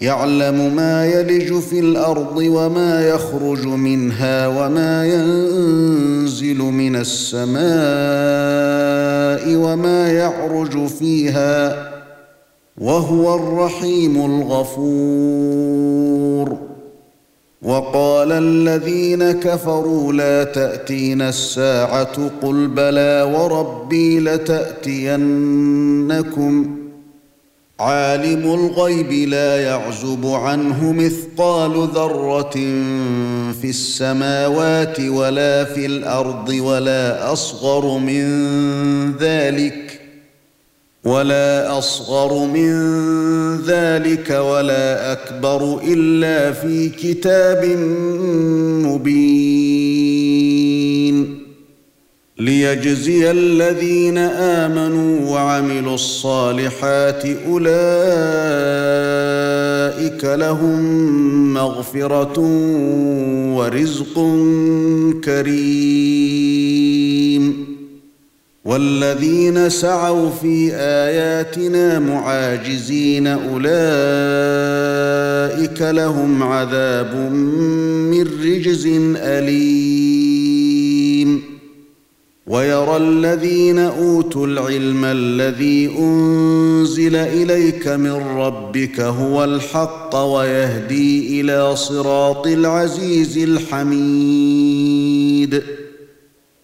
يعلم ما يلج في الأرض وما يخرج منها وما ينزل من السماء وما يعرج فيها وهو الرحيم الغفور. وقال الذين كفروا لا تأتينا الساعة قل بلى وربي لتأتينكم عالم الغيب لا يعزب عنه مثقال ذرة في السماوات ولا في الأرض ولا أصغر من ذلك ولا أصغر من ذلك ولا أكبر إلا في كتاب مبين. ليجزي الذين آمنوا وعملوا الصالحات أولئك لهم مغفرة ورزق كريم. والذين سعوا في آياتنا معاجزين أولئك لهم عذاب من رجز أليم. ويرى الذين أوتوا العلم الذي أنزل إليك من ربك هو الحق ويهدي إلى صراط العزيز الحميد.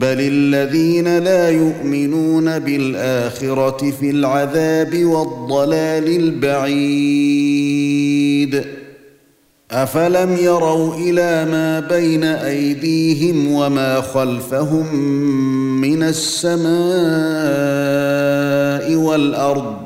بل الذين لا يؤمنون بالاخره في العذاب والضلال البعيد افلم يروا إلى ما بين ايديهم وما خلفهم من السماء والارض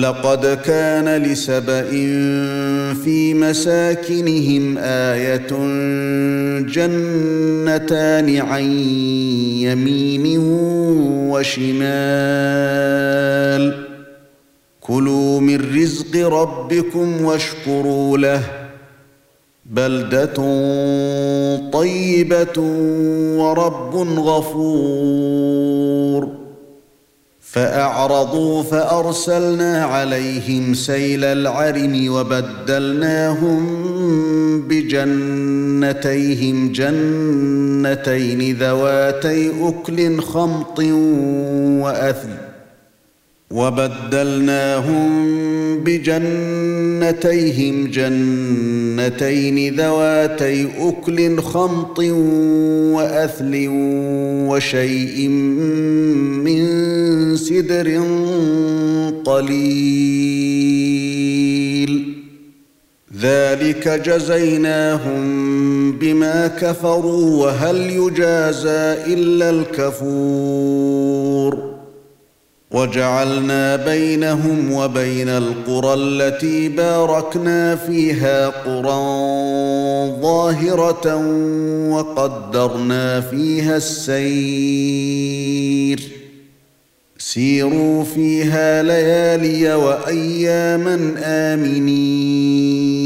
لقد كان لسبأ في مساكنهم آية جنتان عن يمين وشمال. كلوا من رزق ربكم واشكروا له. بلدة طيبة ورب غفور. فأعرضوا فأرسلنا عليهم سيل العرم وبدلناهم بجنتيهم جنتين ذواتي أكل خمط وأثل وبدلناهم بجنتيهم جنتين ذواتي أكل خمط وأثل وشيء من سدر قليل. ذلك جزيناهم بما كفروا وهل يجازى إلا الكفور. وجعلنا بينهم وبين القرى التي باركنا فيها قرى ظاهرة وقدرنا فيها السير. سيروا فيها ليالي وأياما آمنين.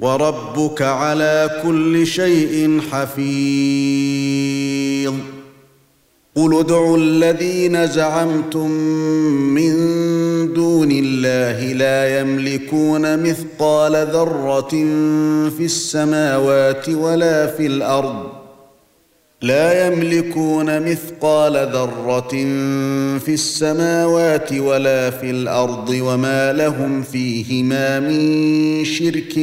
وربك على كل شيء حفيظ. قل ادعوا الذين زعمتم من دون الله لا يملكون مثقال ذرة في السماوات ولا في الأرض لا يملكون مثقال ذرة في السماوات ولا في الأرض وما لهم فيهما من شرك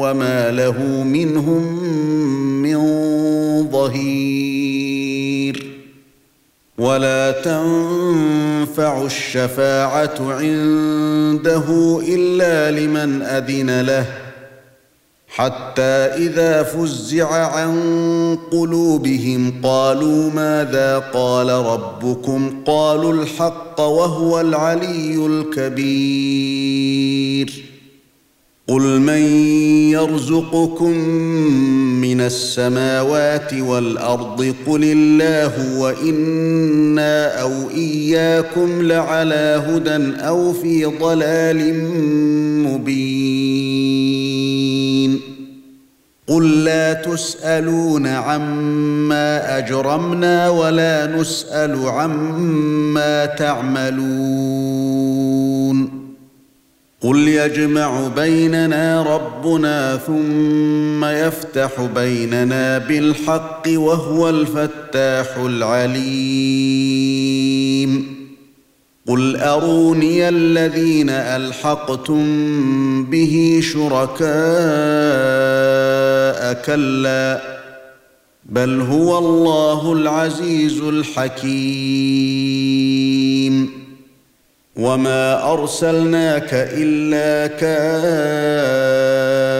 وما له منهم من ظهير. ولا تنفع الشفاعة عنده إلا لمن أذن له. حتى إذا فزع عن قلوبهم قالوا ماذا قال ربكم؟ قالوا الحق وهو العلي الكبير. قل من يرزقكم من السماوات والأرض؟ قل الله وإنا أو إياكم لعلى هدى أو في ضلال مبين. قل لا تسألون عما أجرمنا ولا نسأل عما تعملون. قل يجمع بيننا ربنا ثم يفتح بيننا بالحق وهو الفتاح العليم. قل اروني الذين الحقتم به شركاء كلا بل هو الله العزيز الحكيم وما ارسلناك الا كافه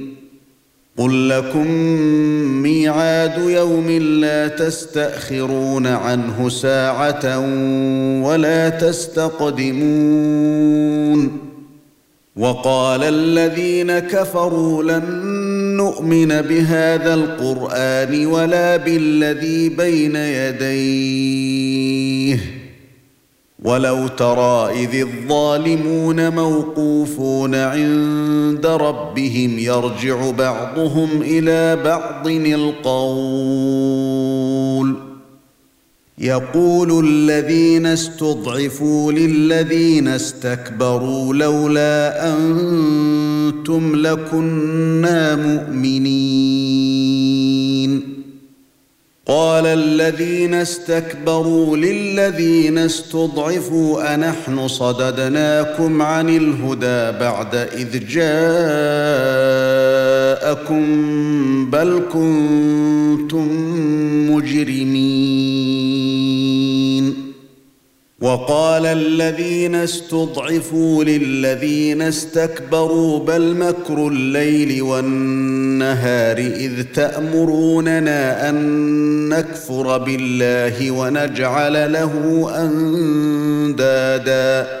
قل لكم ميعاد يوم لا تستأخرون عنه ساعة ولا تستقدمون وقال الذين كفروا لن نؤمن بهذا القرآن ولا بالذي بين يديه ولو ترى إذ الظالمون موقوفون عند ربهم يرجع بعضهم إلى بعض القول. يقول الذين استضعفوا للذين استكبروا لولا أنتم لكنا مؤمنين. قال الذين استكبروا للذين استضعفوا أنحن صددناكم عن الهدى بعد إذ جاءكم بل كنتم مجرمين. وقال الذين استضعفوا للذين استكبروا بل مكر الليل والنهار إذ تأمروننا أن نكفر بالله ونجعل له أندادا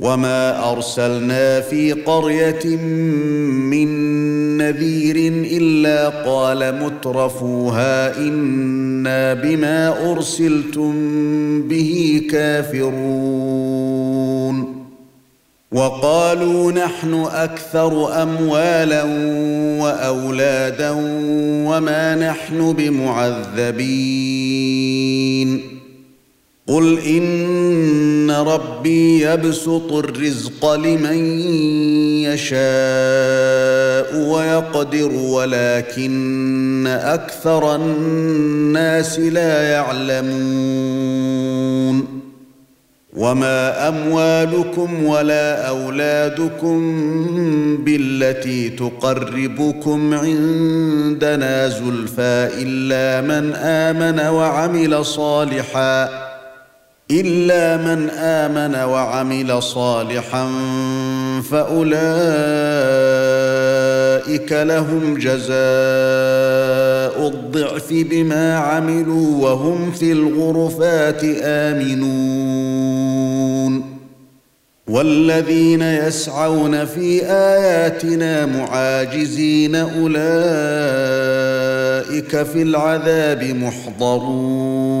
وما ارسلنا في قريه من نذير الا قال مترفوها أنا بما ارسلتم به كافرون وقالوا نحن أكثر اموالا واولادا وما نحن بمعذبين قل ان ربي يبسط الرزق لمن يشاء ويقدر ولكن أكثر الناس لا يعلمون. وما اموالكم ولا اولادكم بالتي تقربكم عندنا زلفى الا من امن وعمل صالحا إلا من آمن وعمل صالحا فأولئك لهم جزاء الضعف بما عملوا وهم في الغرفات آمنون. والذين يسعون في آياتنا معاجزين أولئك في العذاب محضرون.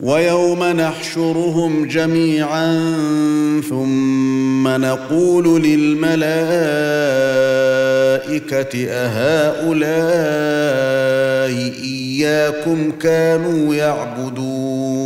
ويوم نحشرهم جميعا ثم نقول للملائكة أهؤلاء إياكم كانوا يعبدون.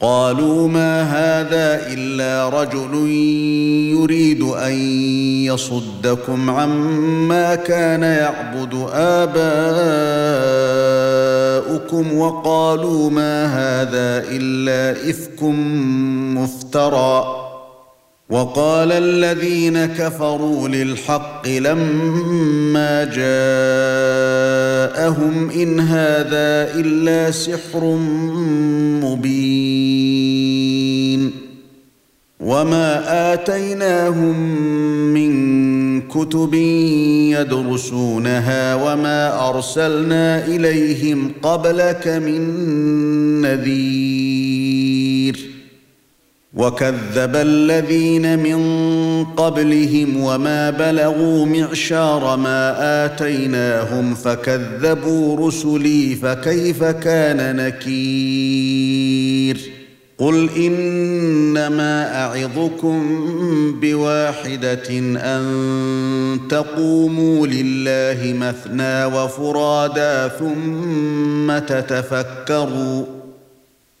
قالوا ما هذا إلا رجل يريد أن يصدكم عما كان يعبد آباؤكم وقالوا ما هذا إلا إفك مفترى وقال الذين كفروا للحق لما جاءهم إن هذا إلا سحر مبين وما آتيناهم من كتب يدرسونها وما أرسلنا إليهم قبلك من نذير وكذب الذين من قبلهم وما بلغوا معشار ما اتيناهم فكذبوا رسلي فكيف كان نكير قل انما اعظكم بواحده ان تقوموا لله مثنى وفرادا ثم تتفكروا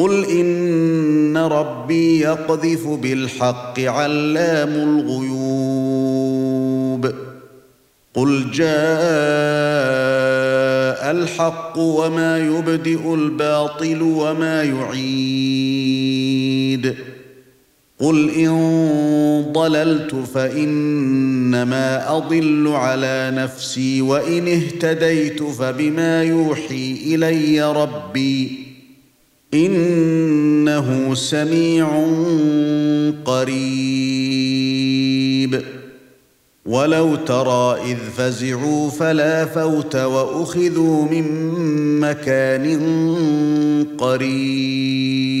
قل ان ربي يقذف بالحق علام الغيوب قل جاء الحق وما يبدئ الباطل وما يعيد قل ان ضللت فانما اضل على نفسي وان اهتديت فبما يوحي الي ربي إنه سميع قريب. ولو ترى إذ فزعوا فلا فوت وأخذوا من مكان قريب.